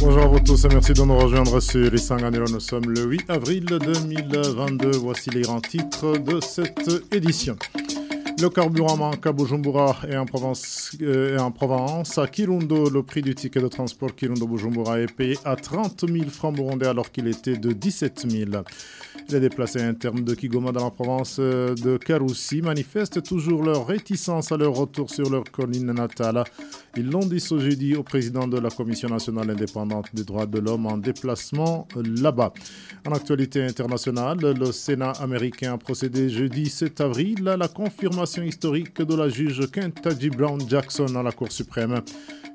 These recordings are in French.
Bonjour à vous tous et merci de nous rejoindre sur Isanganiro. Nous sommes le 8 avril 2022. Voici les grands titres de cette édition. Le carburant manque à Bujumbura et en Provence. Euh, en Provence. À Kirundo, le prix du ticket de transport Kirundo-Bujumbura est payé à 30 000 francs burundais alors qu'il était de 17 000. Les déplacés internes de Kigoma dans la province euh, de Karoussi manifestent toujours leur réticence à leur retour sur leur colline natale. Ils l'ont dit ce jeudi au président de la Commission nationale indépendante des droits de l'homme en déplacement euh, là-bas. En actualité internationale, le Sénat américain a procédé jeudi 7 avril à la confirmation historique de la juge Kentucky Brown Jackson à la Cour suprême.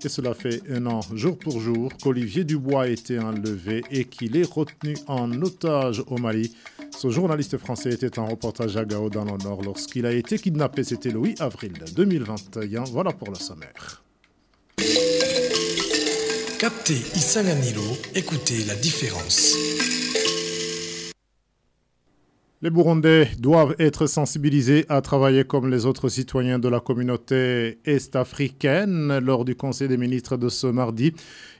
Et cela fait un an, jour pour jour, qu'Olivier Dubois a été enlevé et qu'il est retenu en otage au Mali. Ce journaliste français était en reportage à Gao dans le Nord lorsqu'il a été kidnappé. C'était le 8 avril 2021. Voilà pour le sommaire. Captez Isanganilo, écoutez la différence. Les Burundais doivent être sensibilisés à travailler comme les autres citoyens de la communauté est-africaine. Lors du Conseil des ministres de ce mardi,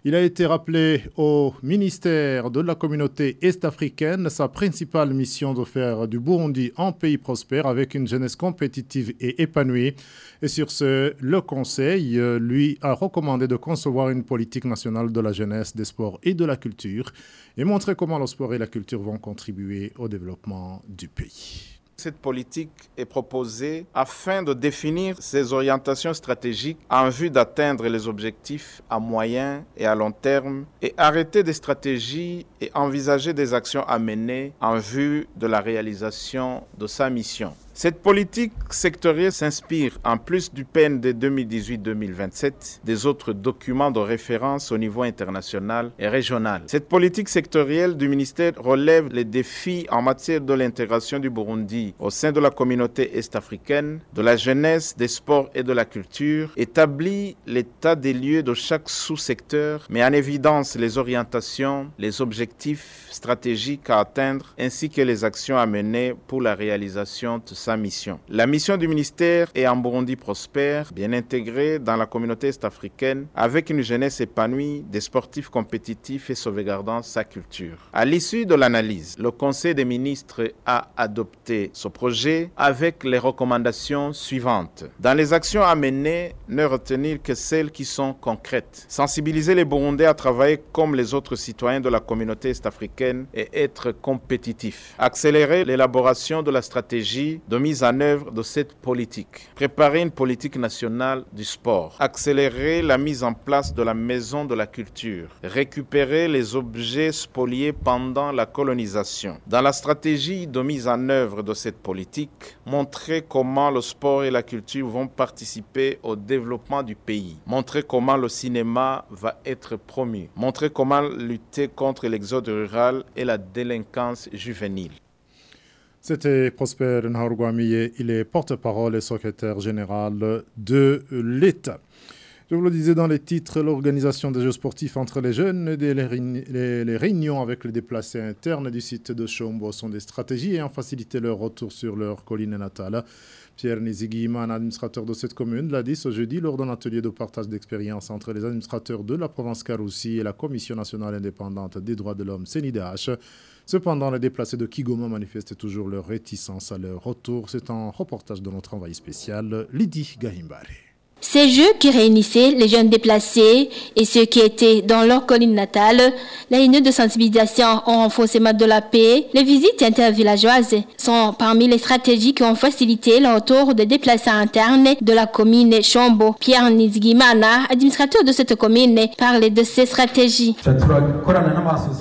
il a été rappelé au ministère de la communauté est-africaine sa principale mission de faire du Burundi un pays prospère avec une jeunesse compétitive et épanouie. Et sur ce, le Conseil lui a recommandé de concevoir une politique nationale de la jeunesse, des sports et de la culture et montrer comment le sport et la culture vont contribuer au développement du pays. Cette politique est proposée afin de définir ses orientations stratégiques en vue d'atteindre les objectifs à moyen et à long terme et arrêter des stratégies et envisager des actions à mener en vue de la réalisation de sa mission. Cette politique sectorielle s'inspire, en plus du PN de 2018-2027, des autres documents de référence au niveau international et régional. Cette politique sectorielle du ministère relève les défis en matière de l'intégration du Burundi au sein de la communauté est-africaine, de la jeunesse, des sports et de la culture, établit l'état des lieux de chaque sous-secteur, met en évidence les orientations, les objectifs stratégiques à atteindre ainsi que les actions à mener pour la réalisation de mission. La mission du ministère est un Burundi prospère, bien intégré dans la communauté est-africaine, avec une jeunesse épanouie, des sportifs compétitifs et sauvegardant sa culture. À l'issue de l'analyse, le Conseil des ministres a adopté ce projet avec les recommandations suivantes. Dans les actions à mener, ne retenir que celles qui sont concrètes. Sensibiliser les Burundais à travailler comme les autres citoyens de la communauté est-africaine et être compétitifs. Accélérer l'élaboration de la stratégie de mise en œuvre de cette politique. Préparer une politique nationale du sport. Accélérer la mise en place de la maison de la culture. Récupérer les objets spoliés pendant la colonisation. Dans la stratégie de mise en œuvre de cette politique, montrer comment le sport et la culture vont participer au développement du pays. Montrer comment le cinéma va être promu. Montrer comment lutter contre l'exode rural et la délinquance juvénile. C'était Prosper Nhaurguamiye, il est porte-parole et secrétaire général de l'État. Je vous le disais dans les titres, l'organisation des Jeux sportifs entre les jeunes et les, réunions avec les déplacés internes du site de Chombo sont des stratégies ayant facilité leur retour sur leur colline natale. Pierre Nizigima, administrateur de cette commune, l'a dit ce jeudi lors d'un atelier de partage d'expérience entre les administrateurs de la province Karoussi et la Commission nationale indépendante des droits de l'homme, CNIDH. Cependant, les déplacés de Kigoma manifestent toujours leur réticence à leur retour. C'est un reportage de notre envoyé spécial, Lydie Gahimbare. Ces jeux qui réunissaient les jeunes déplacés et ceux qui étaient dans leur colline natale, les réunions de sensibilisation au renforcement de la paix, les visites intervillageoises sont parmi les stratégies qui ont facilité le retour des déplacés internes de la commune Chombo. Pierre Nizgimana, administrateur de cette commune, parle de ces stratégies.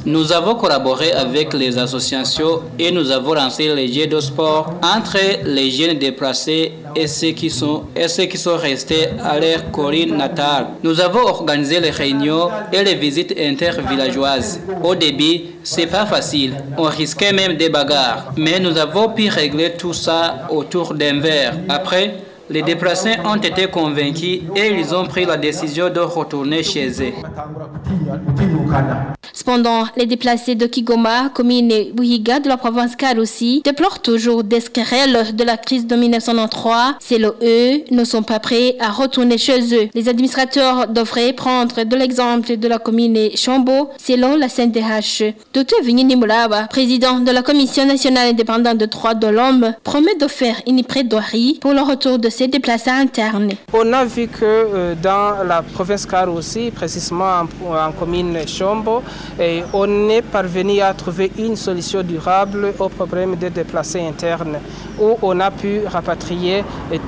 Nous avons collaboré avec les associations et nous avons lancé les jeux de sport entre les jeunes déplacés et ceux qui sont, et ceux qui sont restés à leur colline natale. Nous avons organisé les réunions et les visites intervillageoises. Au début, c'est pas facile. On risquait même des bagarres. Mais nous avons pu régler tout ça autour d'un verre. Après, les déplacés ont été convaincus et ils ont pris la décision de retourner chez eux. Cependant, les déplacés de Kigoma, commune Buhiga de la province Karoussi, déplorent toujours des querelles de la crise de 1993. Selon eux, ne sont pas prêts à retourner chez eux. Les administrateurs devraient prendre de l'exemple de la commune Chambo, selon la CNDH. Dr Moulaba, président de la Commission nationale indépendante de droits de l'homme, promet de faire une prédoirie pour le retour de ces déplacés internes. On a vu que euh, dans la province Karoussi, précisément en, commune Chambo, on est parvenu à trouver une solution durable au problème des déplacés internes, où on a pu rapatrier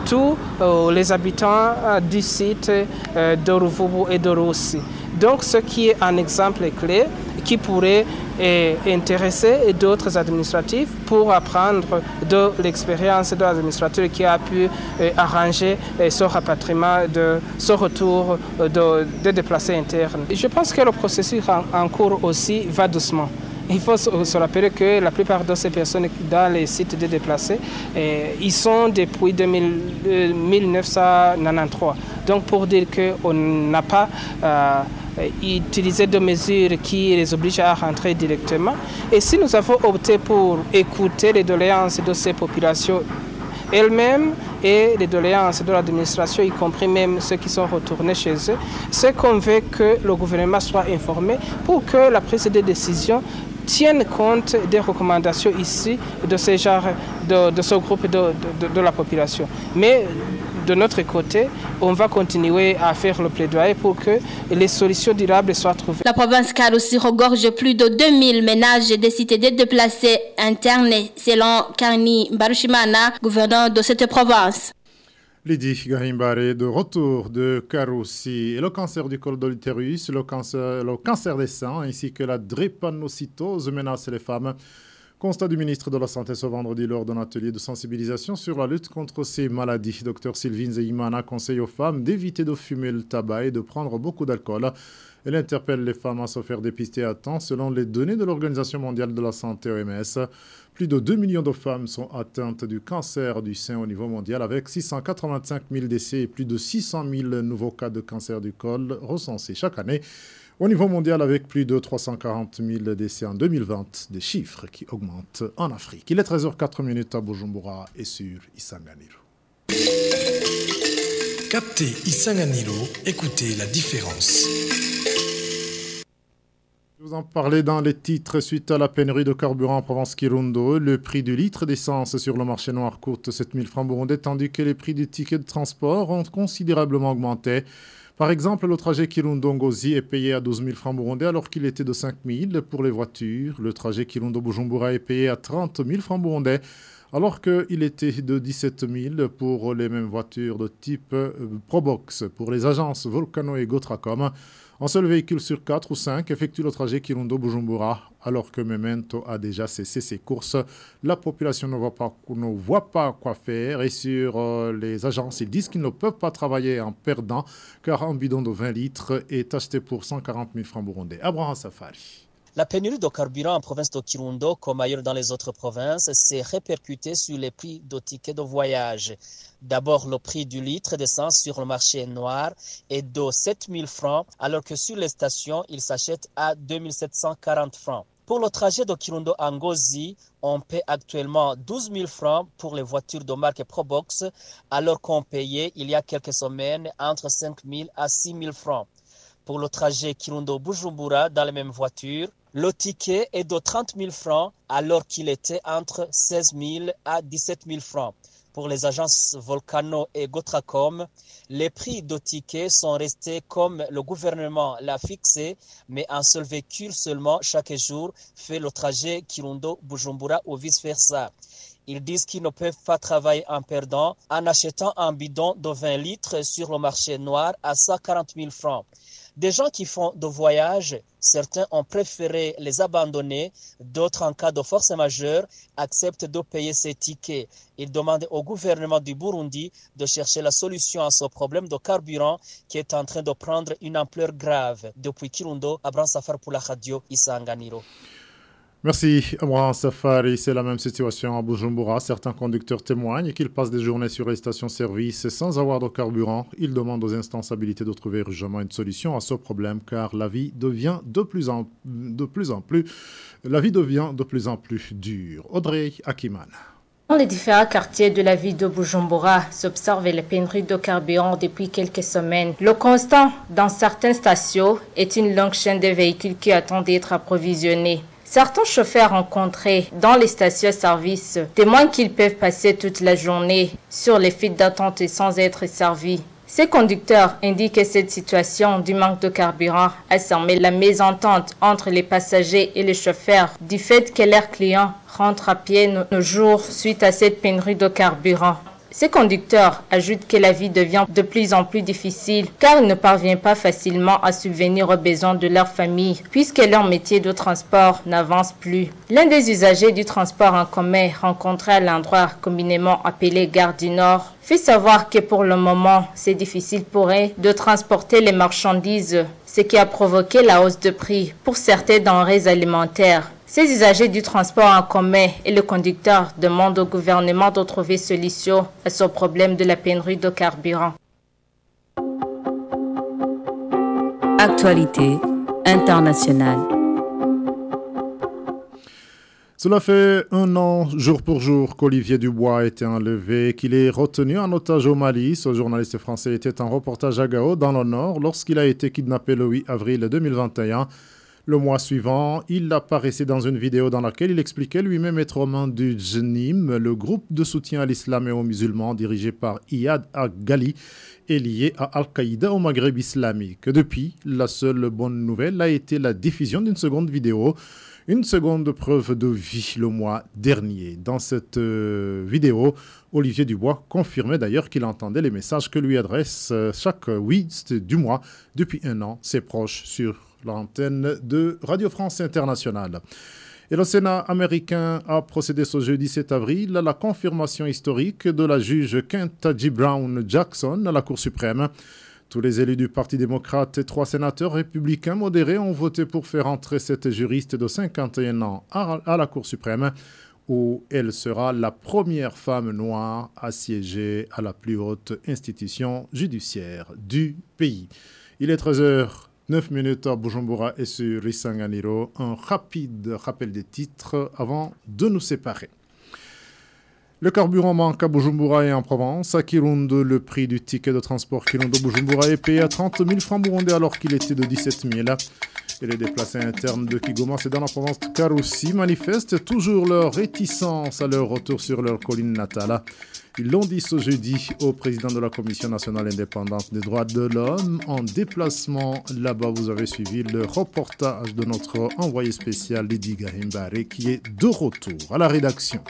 tous euh, les habitants euh, du site de Ruvubu et de Russi. Donc, ce qui est un exemple clé qui pourrait eh, intéresser d'autres administratifs pour apprendre de l'expérience de l'administrateur qui a pu eh, arranger eh, ce rapatriement, de, ce retour de, de déplacés internes. Je pense que le processus en, cours aussi va doucement. Il faut se rappeler que la plupart de ces personnes dans les sites de déplacés, ils sont depuis 1993. Euh, Donc pour dire qu'on n'a pas... Euh, utiliser des mesures qui les obligent à rentrer directement. Et si nous avons opté pour écouter les doléances de ces populations elles-mêmes et les doléances de l'administration, y compris même ceux qui sont retournés chez eux, c'est qu'on veut que le gouvernement soit informé pour que la prise de décision tienne compte des recommandations ici de ce genre, de, ce groupe de, de la population. Mais de notre côté, on va continuer à faire le plaidoyer pour que les solutions durables soient trouvées. La province aussi regorge plus de 2000 ménages décidés de déplacer internes, selon Karni Barushimana, gouverneur de cette province. Lydie Gahimbare de retour de Karoussi. le cancer du col de l'utérus, le cancer, le cancer des seins ainsi que la drépanocytose menacent les femmes. Constat du ministre de la Santé ce vendredi lors d'un atelier de sensibilisation sur la lutte contre ces maladies. Docteur Sylvine Zeimana conseille aux femmes d'éviter de fumer le tabac et de prendre beaucoup d'alcool. Elle interpelle les femmes à se faire dépister à temps selon les données de l'Organisation mondiale de la santé OMS. Plus de 2 millions de femmes sont atteintes du cancer du sein au niveau mondial avec 685 000 décès et plus de 600 000 nouveaux cas de cancer du col recensés chaque année. Au niveau mondial, avec plus de 340 000 décès en 2020, des chiffres qui augmentent en Afrique. Il est 13h04 minutes à Bujumbura et sur Isanganiro. Captez Isanganiro, écoutez la différence. Je vous en parlais dans les titres suite à la pénurie de carburant en province Kirundo. Le prix du litre d'essence sur le marché noir coûte 7000 francs burundais, tandis que les prix du ticket de transport ont considérablement augmenté. Par exemple, le trajet Kirundo-Ngozi est payé à 12 000 francs burundais alors qu'il était de 5 000 pour les voitures. Le trajet Kirundo-Bujumbura est payé à 30 000 francs burundais alors qu'il était de 17 000 pour les mêmes voitures de type euh, Probox. Pour les agences Volcano et Gotracom, un seul véhicule sur 4 ou 5 effectue le trajet Kirundo-Bujumbura, alors que Memento a déjà cessé ses courses. La population ne voit pas, quoi faire et sur euh, les agences, ils disent qu'ils ne peuvent pas travailler en perdant car un bidon de 20 litres est acheté pour 140 000 francs burundais. Abraham Safari. La pénurie de carburant en province de Kirundo, comme ailleurs dans les autres provinces, s'est répercutée sur les prix de tickets de voyage. D'abord, le prix du litre d'essence sur le marché noir est de 7000 francs, alors que sur les stations, il s'achète à 2740 francs. Pour le trajet de Kirundo à on paie actuellement 12 000 francs pour les voitures de marque Probox, alors qu'on payait il y a quelques semaines entre 5 000 à 6 000 francs. Pour le trajet Kirundo-Bujumbura dans la même voiture, le ticket est de 30 000 francs alors qu'il était entre 16 000 à 17 000 francs. Pour les agences Volcano et Gotracom, les prix de tickets sont restés comme le gouvernement l'a fixé, mais un seul véhicule seulement chaque jour fait le trajet Kirundo-Bujumbura ou vice-versa. Ils disent qu'ils ne peuvent pas travailler en perdant en achetant un bidon de 20 litres sur le marché noir à 140 000 francs. Des gens qui font de voyages, certains ont préféré les abandonner, d'autres en cas de force majeure acceptent de payer ces tickets. Ils demandent au gouvernement du Burundi de chercher la solution à ce problème de carburant qui est en train de prendre une ampleur grave. Depuis Kirundo, Abran Safar pour la radio Isanganiro. Merci, Amran Safari. C'est la même situation à Bujumbura. Certains conducteurs témoignent qu'ils passent des journées sur les stations-service sans avoir de carburant. Ils demandent aux instances habilitées de trouver urgemment une solution à ce problème car la vie devient de plus en, de plus, en plus, la vie devient de plus en plus dure. Audrey Akiman. Dans les différents quartiers de la ville de Bujumbura s'observe les pénuries de carburant depuis quelques semaines. Le constant dans certaines stations est une longue chaîne de véhicules qui attendent d'être approvisionnés. Certains chauffeurs rencontrés dans les stations-service témoignent qu'ils peuvent passer toute la journée sur les files d'attente sans être servis. Ces conducteurs indiquent que cette situation du manque de carburant a semé la mésentente entre les passagers et les chauffeurs du fait que leurs clients rentrent à pied nos jours suite à cette pénurie de carburant. Ces conducteurs ajoutent que la vie devient de plus en plus difficile car ils ne parviennent pas facilement à subvenir aux besoins de leur famille puisque leur métier de transport n'avance plus. L'un des usagers du transport en commun rencontré à l'endroit communément appelé Gare du Nord fait savoir que pour le moment, c'est difficile pour eux de transporter les marchandises, ce qui a provoqué la hausse de prix pour certaines denrées alimentaires. Ces usagers du transport en commun et le conducteur demandent au gouvernement de trouver solution à ce problème de la pénurie de carburant. Actualité internationale. Cela fait un an, jour pour jour, qu'Olivier Dubois a été enlevé, qu'il est retenu en otage au Mali. Ce journaliste français était en reportage à Gao, dans le nord, lorsqu'il a été kidnappé le 8 avril 2021. Le mois suivant, il apparaissait dans une vidéo dans laquelle il expliquait lui-même être aux mains du Jnim, le groupe de soutien à l'islam et aux musulmans dirigé par Iyad Aghali et lié à Al-Qaïda au Maghreb islamique. Depuis, la seule bonne nouvelle a été la diffusion d'une seconde vidéo, une seconde preuve de vie le mois dernier. Dans cette euh, vidéo, Olivier Dubois confirmait d'ailleurs qu'il entendait les messages que lui adresse euh, chaque 8 du mois depuis un an ses proches sur l'antenne de Radio France Internationale. Et le Sénat américain a procédé ce jeudi 7 avril à la confirmation historique de la juge Kentucky Brown Jackson à la Cour suprême. Tous les élus du Parti démocrate et trois sénateurs républicains modérés ont voté pour faire entrer cette juriste de 51 ans à la Cour suprême, où elle sera la première femme noire à siéger à la plus haute institution judiciaire du pays. Il est 13h 9 minutes à Bujumbura et sur Isanganiro. Un rapide rappel des titres avant de nous séparer. Le carburant manque à Bujumbura et en Provence. À Kirundo, le prix du ticket de transport Kirundo-Bujumbura est payé à 30 000 francs burundais alors qu'il était de 17 000. Et les déplacés internes de Kigoma, c'est dans la province de Karoussi, manifestent toujours leur réticence à leur retour sur leur colline natale. Ils l'ont dit ce jeudi au président de la Commission nationale indépendante des droits de l'homme en déplacement là-bas. Vous avez suivi le reportage de notre envoyé spécial Lydie Gahimbare qui est de retour à la rédaction.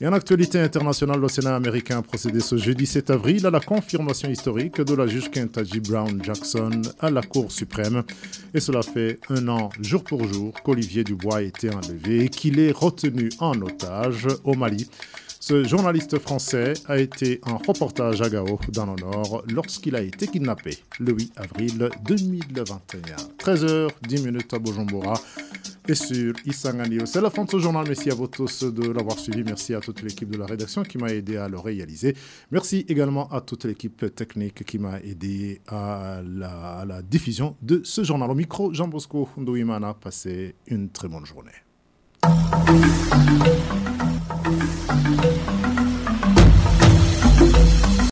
Et en actualité internationale, le Sénat américain a procédé ce jeudi 7 avril à la confirmation historique de la juge Kentucky Brown Jackson à la Cour suprême. Et cela fait un an, jour pour jour, qu'Olivier Dubois a été enlevé et qu'il est retenu en otage au Mali. Ce journaliste français a été en reportage à Gao, dans le Nord, lorsqu'il a été kidnappé le 8 avril 2021. 13h10 minutes à Bujumbura et sur Isanganio. C'est la fin de ce journal. Merci à vous tous de l'avoir suivi. Merci à toute l'équipe de la rédaction qui m'a aidé à le réaliser. Merci également à toute l'équipe technique qui m'a aidé à la, diffusion de ce journal. Au micro, Jean Bosco Ndouimana. Passez une très bonne journée. Thank you.